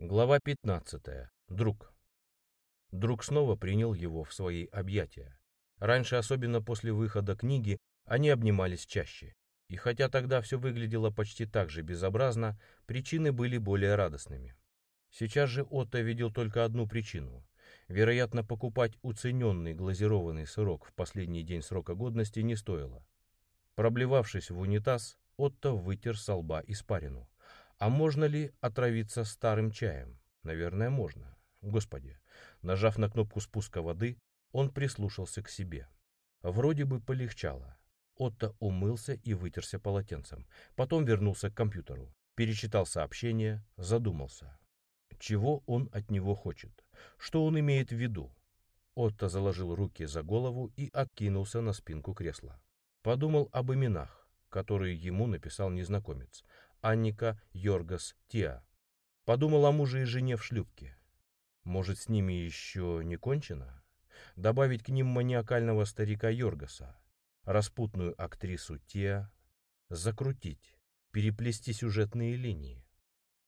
Глава 15. Друг. Друг снова принял его в свои объятия. Раньше, особенно после выхода книги, они обнимались чаще. И хотя тогда все выглядело почти так же безобразно, причины были более радостными. Сейчас же Отто видел только одну причину. Вероятно, покупать уцененный глазированный сырок в последний день срока годности не стоило. Проблевавшись в унитаз, Отто вытер со лба испарину. А можно ли отравиться старым чаем? Наверное, можно. Господи. Нажав на кнопку спуска воды, он прислушался к себе. Вроде бы полегчало. Отто умылся и вытерся полотенцем. Потом вернулся к компьютеру. Перечитал сообщение, задумался. Чего он от него хочет? Что он имеет в виду? Отто заложил руки за голову и откинулся на спинку кресла. Подумал об именах, которые ему написал незнакомец. Анника Йоргас Тиа. Подумал о муже и жене в шлюпке. Может, с ними еще не кончено? Добавить к ним маниакального старика Йоргаса, распутную актрису Тиа, закрутить, переплести сюжетные линии.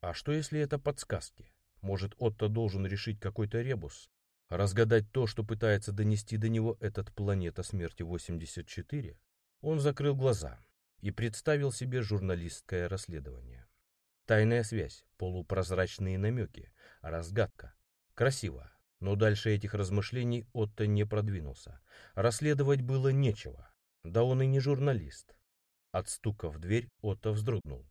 А что, если это подсказки? Может, Отто должен решить какой-то ребус, разгадать то, что пытается донести до него этот планета смерти 84? Он закрыл глаза и представил себе журналистское расследование. Тайная связь, полупрозрачные намеки, разгадка. Красиво, но дальше этих размышлений Отто не продвинулся. Расследовать было нечего, да он и не журналист. От стука в дверь Отто вздрогнул.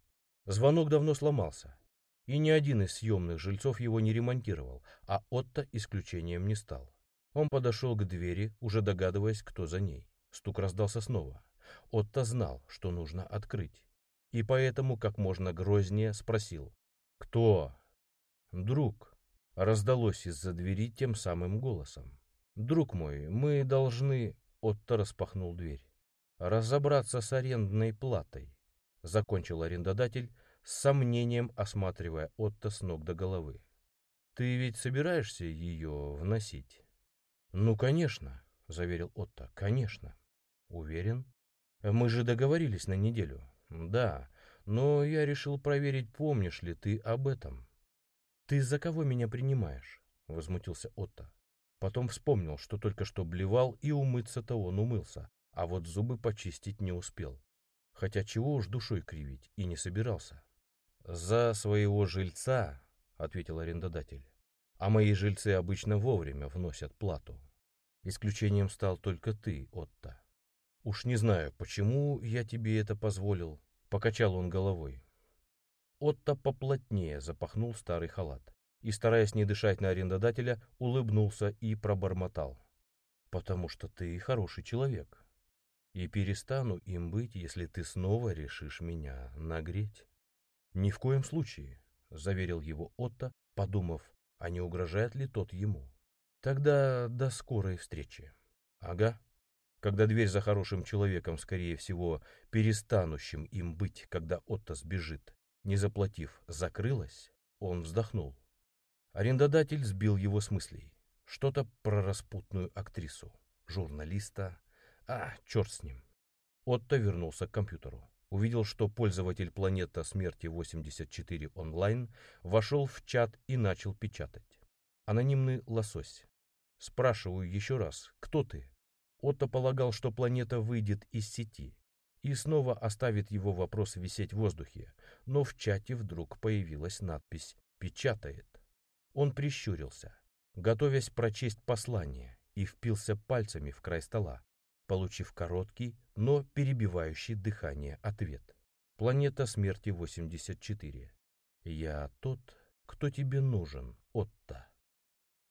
Звонок давно сломался, и ни один из съемных жильцов его не ремонтировал, а Отто исключением не стал. Он подошел к двери, уже догадываясь, кто за ней. Стук раздался снова. Отто знал, что нужно открыть. И поэтому как можно грознее спросил. «Кто?» «Друг», — раздалось из-за двери тем самым голосом. «Друг мой, мы должны...» — Отто распахнул дверь. «Разобраться с арендной платой», — закончил арендодатель, с сомнением осматривая Отто с ног до головы. «Ты ведь собираешься ее вносить?» «Ну, конечно», — заверил Отто, — «конечно». «Уверен?» Мы же договорились на неделю. Да, но я решил проверить, помнишь ли ты об этом. Ты за кого меня принимаешь? Возмутился Отто. Потом вспомнил, что только что блевал, и умыться-то он умылся, а вот зубы почистить не успел. Хотя чего уж душой кривить, и не собирался. «За своего жильца», — ответил арендодатель, «а мои жильцы обычно вовремя вносят плату. Исключением стал только ты, Отто. «Уж не знаю, почему я тебе это позволил», — покачал он головой. Отто поплотнее запахнул старый халат и, стараясь не дышать на арендодателя, улыбнулся и пробормотал. «Потому что ты хороший человек, и перестану им быть, если ты снова решишь меня нагреть». «Ни в коем случае», — заверил его Отто, подумав, а не угрожает ли тот ему. «Тогда до скорой встречи». «Ага», когда дверь за хорошим человеком, скорее всего, перестанущим им быть, когда Отто сбежит, не заплатив, закрылась, он вздохнул. Арендодатель сбил его с мыслей. Что-то про распутную актрису, журналиста. А, черт с ним. Отто вернулся к компьютеру. Увидел, что пользователь «Планета смерти 84 онлайн» вошел в чат и начал печатать. Анонимный лосось. Спрашиваю еще раз, кто ты? Отто полагал, что планета выйдет из сети и снова оставит его вопрос висеть в воздухе, но в чате вдруг появилась надпись «Печатает». Он прищурился, готовясь прочесть послание, и впился пальцами в край стола, получив короткий, но перебивающий дыхание ответ. Планета смерти 84. Я тот, кто тебе нужен, Отто.